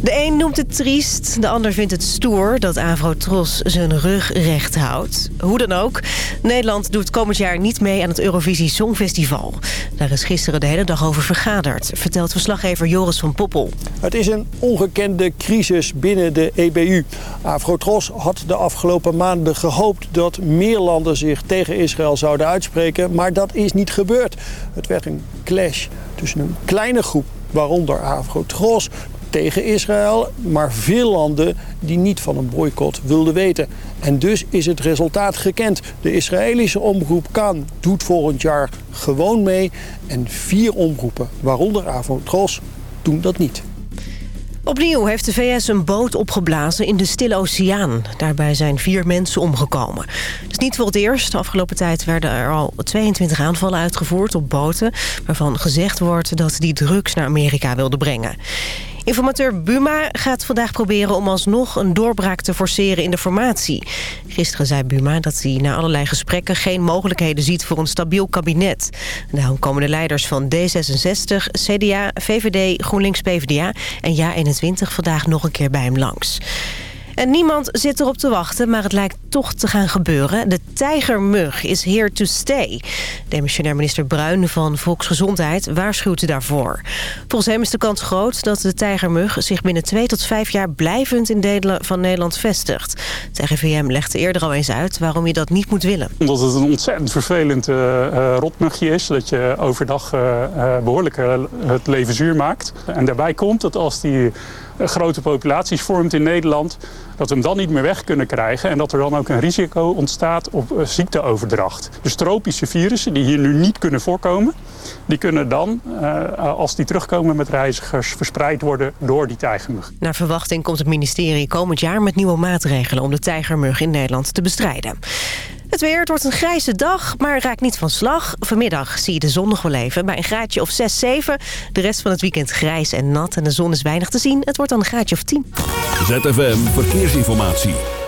De een noemt het triest, de ander vindt het stoer dat Tros zijn rug recht houdt. Hoe dan ook, Nederland doet komend jaar niet mee aan het Eurovisie Songfestival. Daar is gisteren de hele dag over vergaderd, vertelt verslaggever Joris van Poppel. Het is een ongekende crisis binnen de EBU. Tros had de afgelopen maanden gehoopt dat meer landen zich tegen Israël zouden uitspreken, maar dat is niet gebeurd. Het werd een clash tussen een kleine groep waaronder Afro-Tros, tegen Israël, maar veel landen die niet van een boycott wilden weten. En dus is het resultaat gekend. De Israëlische omroep Kan doet volgend jaar gewoon mee en vier omroepen, waaronder Avotros, doen dat niet. Opnieuw heeft de VS een boot opgeblazen in de Stille Oceaan. Daarbij zijn vier mensen omgekomen. Het is niet voor het eerst. De afgelopen tijd werden er al 22 aanvallen uitgevoerd op boten... waarvan gezegd wordt dat die drugs naar Amerika wilden brengen. Informateur Buma gaat vandaag proberen om alsnog een doorbraak te forceren in de formatie. Gisteren zei Buma dat hij na allerlei gesprekken geen mogelijkheden ziet voor een stabiel kabinet. Daarom komen de leiders van D66, CDA, VVD, GroenLinks, PvdA en JA21 vandaag nog een keer bij hem langs. En niemand zit erop te wachten, maar het lijkt toch te gaan gebeuren. De tijgermug is here to stay. Demissionair minister Bruin van Volksgezondheid waarschuwt daarvoor. Volgens hem is de kans groot dat de tijgermug zich binnen twee tot vijf jaar blijvend in delen van Nederland vestigt. Het RIVM legde eerder al eens uit waarom je dat niet moet willen. Omdat het een ontzettend vervelend uh, rotmugje is. Dat je overdag uh, behoorlijk het leven zuur maakt. En daarbij komt dat als die grote populaties vormt in Nederland... dat we hem dan niet meer weg kunnen krijgen... en dat er dan ook een risico ontstaat op uh, ziekteoverdracht. Dus tropische virussen die hier nu niet kunnen voorkomen... die kunnen dan, uh, als die terugkomen met reizigers... verspreid worden door die tijgermug. Naar verwachting komt het ministerie komend jaar met nieuwe maatregelen... om de tijgermug in Nederland te bestrijden. Het weer, het wordt een grijze dag, maar raakt niet van slag. Vanmiddag zie je de zon nog wel even bij een graadje of 6, 7. De rest van het weekend grijs en nat en de zon is weinig te zien. Het wordt dan een graadje of 10. ZFM Verkeersinformatie.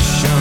Show.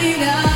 realidad.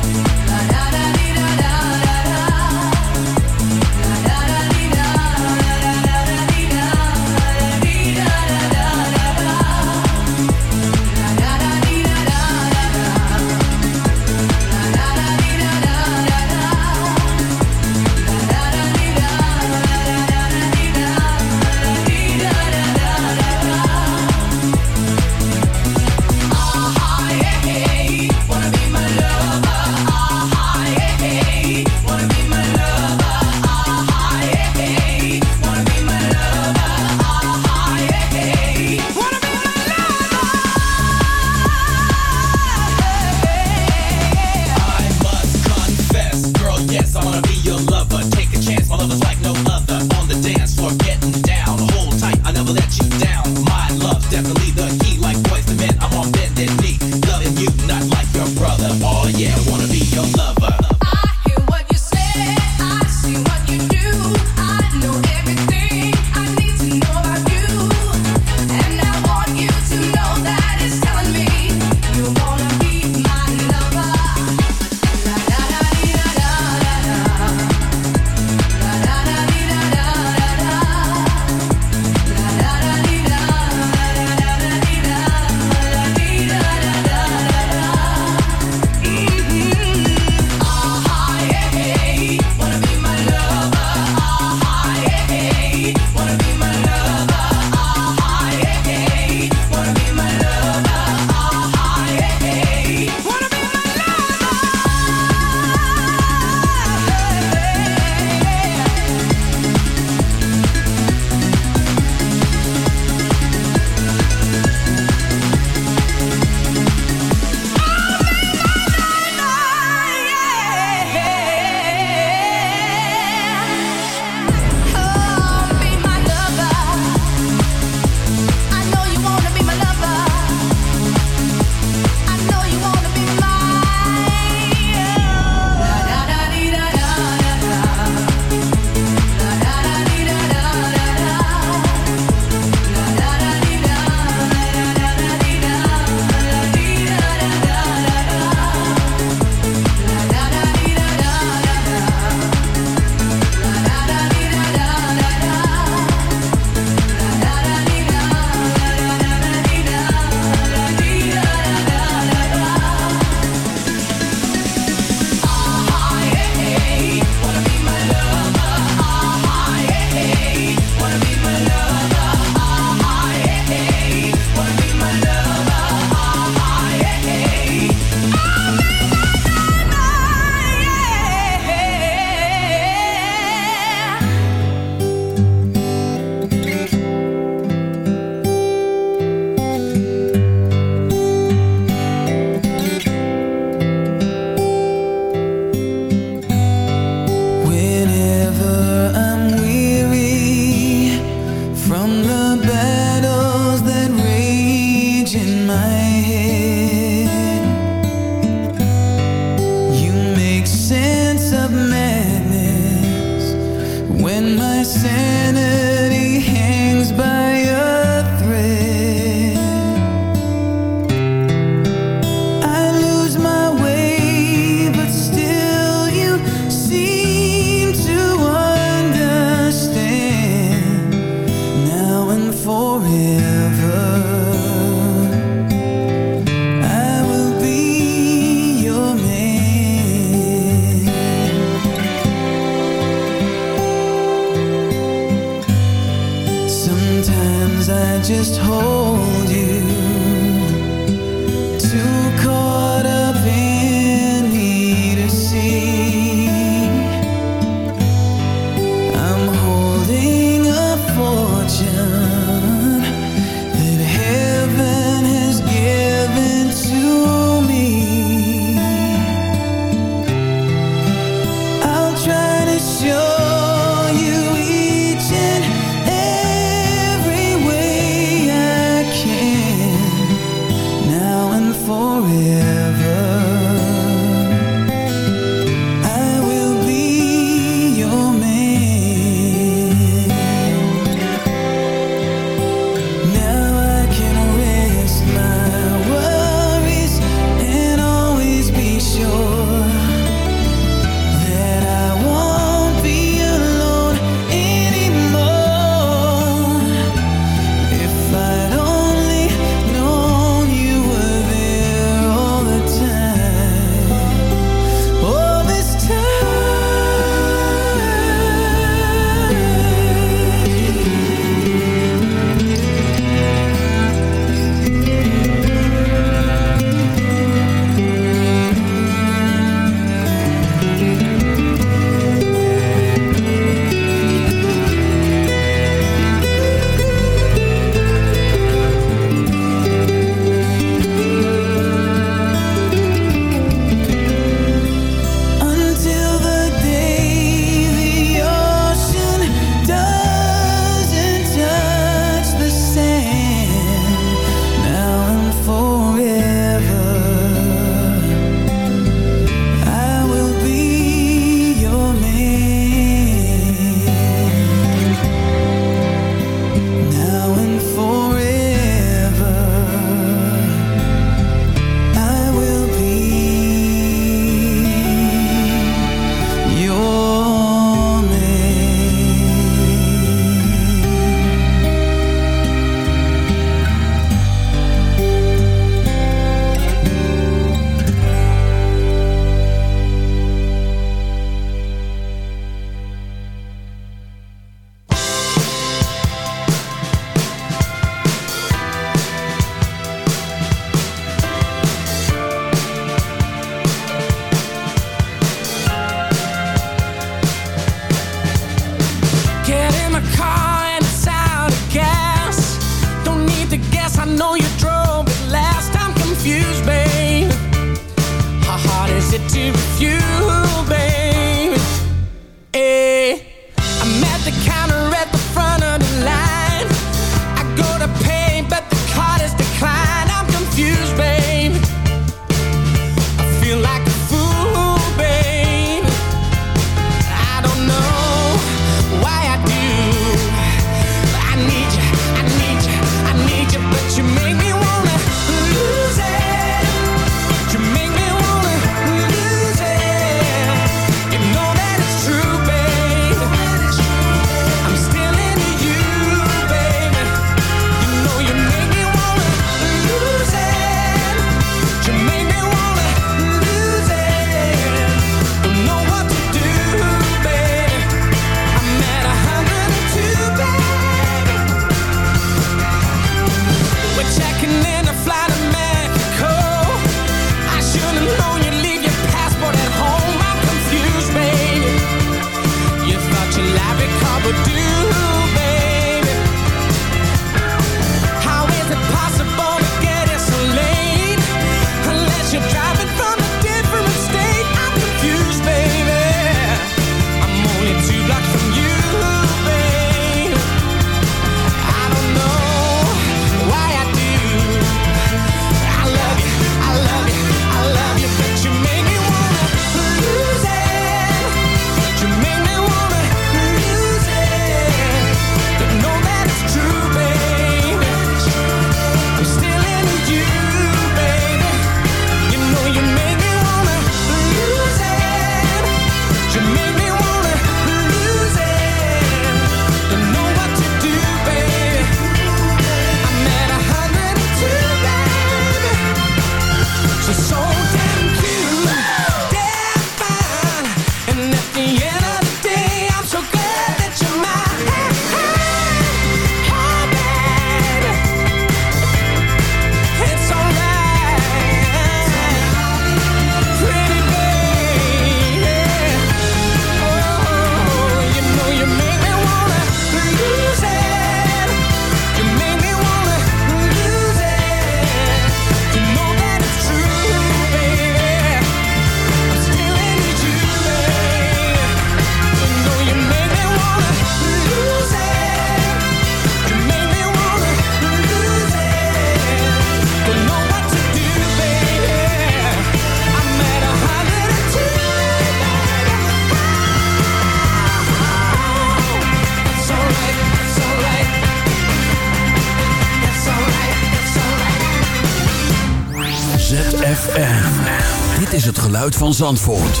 Van Zandvoort.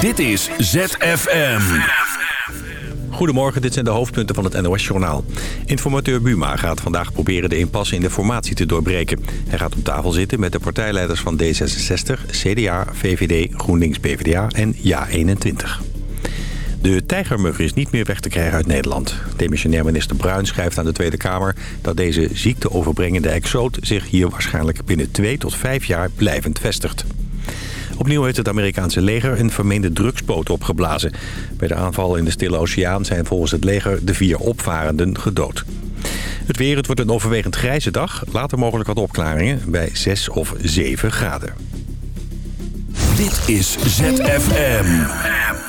Dit is ZFM. Goedemorgen, dit zijn de hoofdpunten van het NOS-journaal. Informateur Buma gaat vandaag proberen de impasse in de formatie te doorbreken. Hij gaat op tafel zitten met de partijleiders van D66, CDA, VVD, GroenLinks, PvdA en JA21. De tijgermug is niet meer weg te krijgen uit Nederland. Demissionair minister Bruin schrijft aan de Tweede Kamer... dat deze ziekteoverbrengende exoot zich hier waarschijnlijk binnen twee tot vijf jaar blijvend vestigt. Opnieuw heeft het Amerikaanse leger een vermeende drugsboot opgeblazen. Bij de aanval in de Stille Oceaan zijn volgens het leger de vier opvarenden gedood. Het weer, het wordt een overwegend grijze dag. Later mogelijk wat opklaringen bij 6 of 7 graden. Dit is ZFM.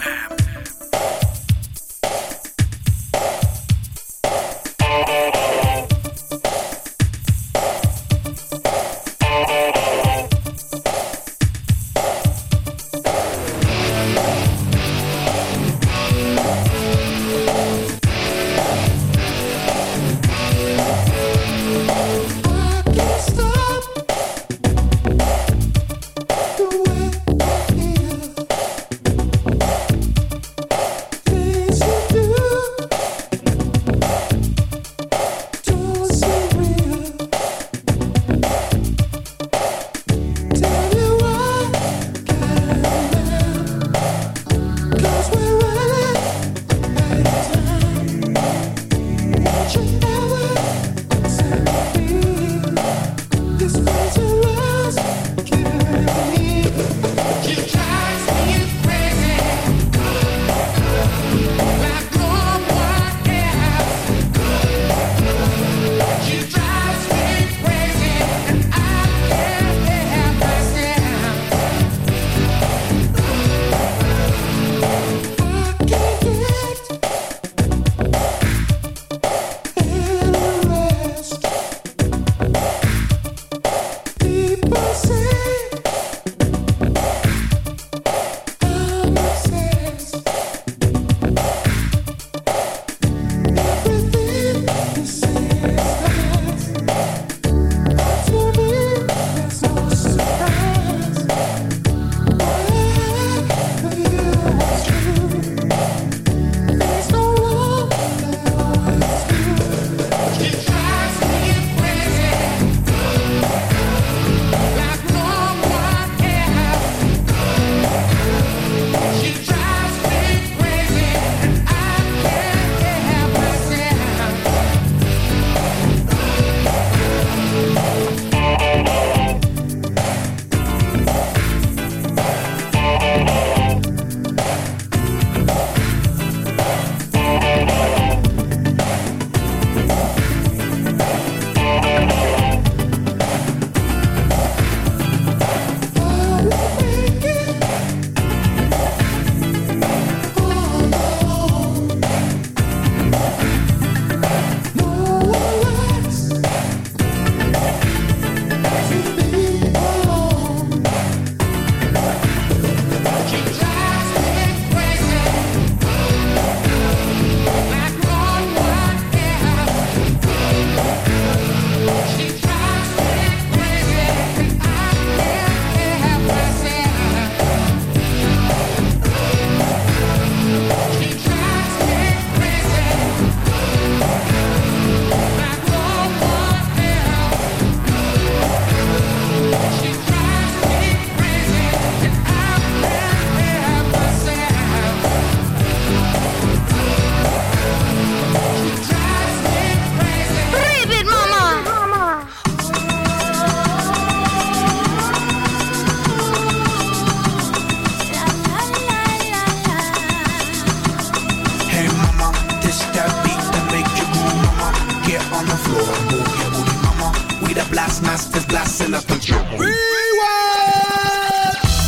las más teblas en la. Rewind!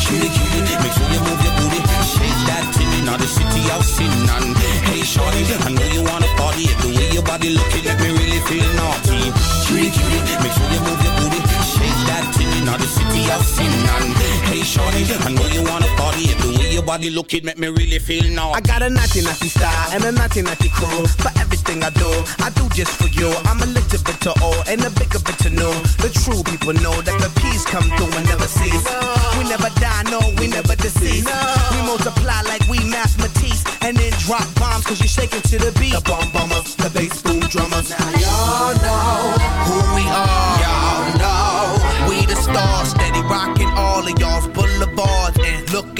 Cutie, cutie, make sure you move your booty. Shake that titty, now the city out sitting on. Hey, shorty, I know you wanna party. The way your body looking let me really feel naughty. Cutie, cutie, make sure you move your booty. Shake that titty, now the city out sitting on. Hey, shorty, I know you wanna 48 The way your body looking make me really feel now. I got a naughty naughty style and a naughty naughty crew For everything I do, I do just for you. I'm a little bit to old and a bigger bit to new. The true people know that the peace come through and never cease. We never die, no, we never deceive We multiply like we mass Matisse And then drop bombs cause you're shaking to the beat. The bomb bombers, the bass boom drummers.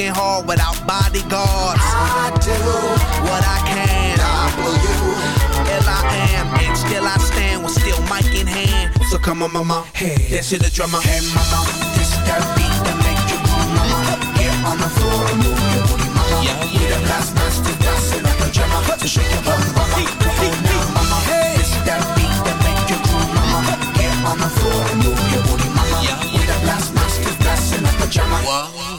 And hard without bodyguards. I do what I can. W L I am, and still I stand with still mic in hand. So come on, mama, hey, dance to the drummer. Hey, mama, this that beat that make you move, mama. Get on the floor and move your booty, mama. Yeah, yeah. We the last master dancing like a drummer. So shake your bum, mama. Come on now, mama. Hey, this that beat that make you groove, mama. Get on the floor and move your booty, mama. Yeah, yeah. We the last master dancing like a drummer. We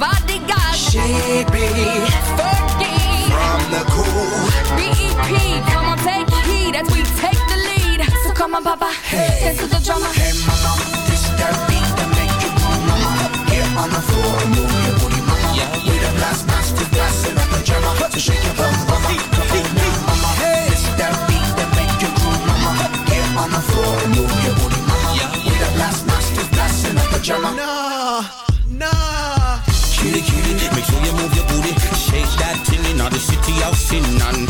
on, Papa, dance to the drummer. Hey mama, this that beat that make you move, mama. Get on the floor and move your booty, mama. We the last master blasting up the drummer. So shake your bum, mama. Come on now, mama. This that beat that make you groove, mama. Get on the floor and move your booty, mama. We the last master blasting up the drummer. Nah, nah. Cutie, cutie, make sure you move your booty. Shake that thing in the city of sin. And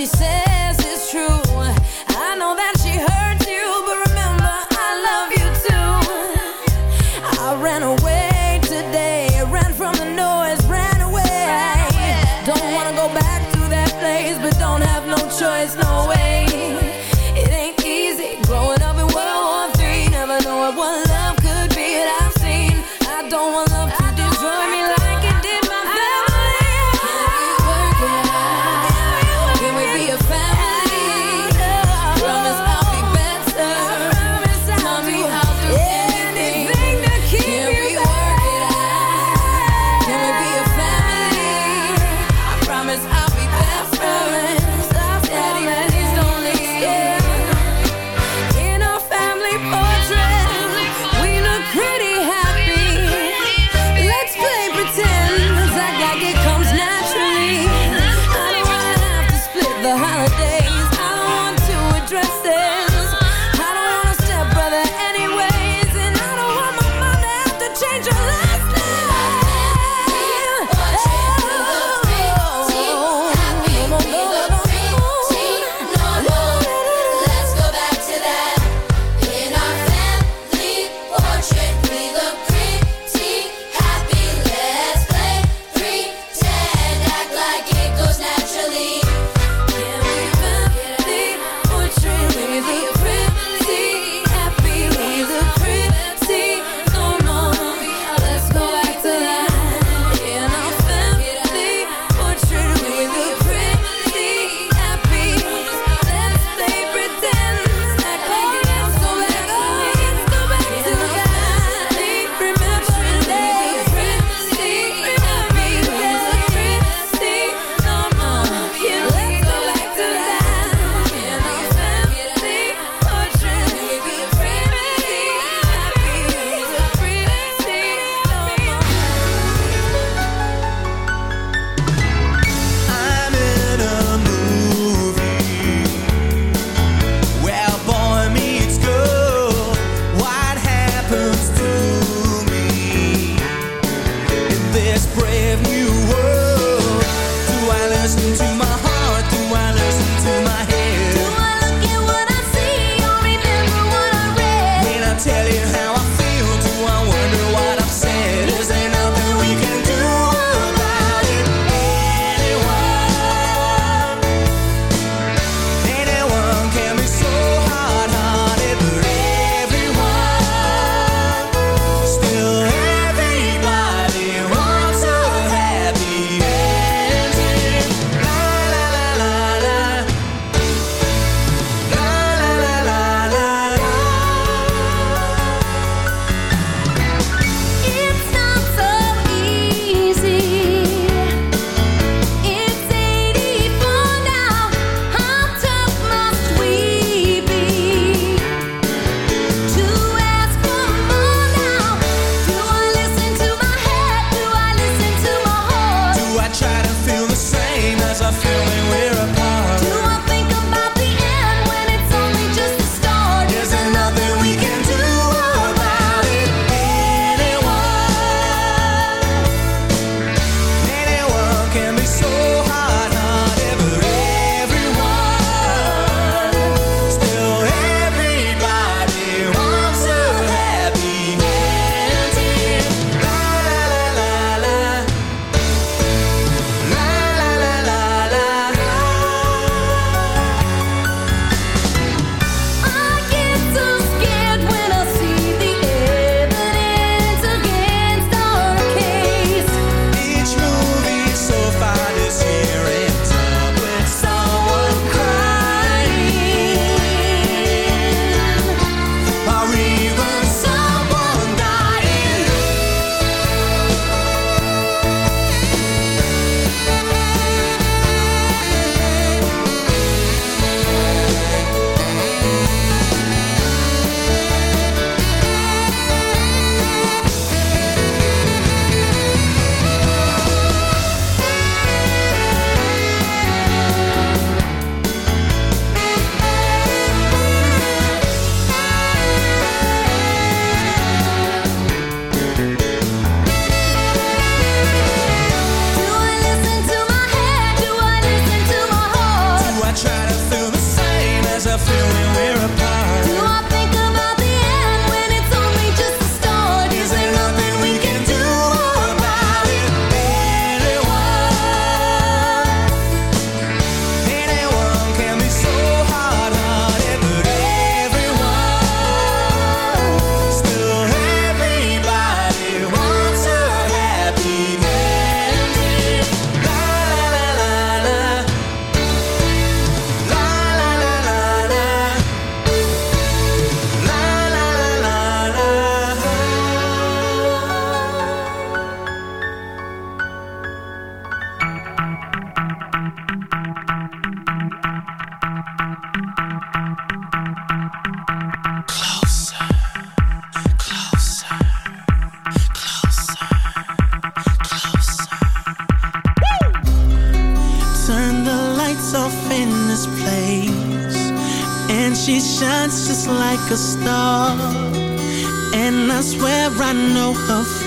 She says, it's true. I know that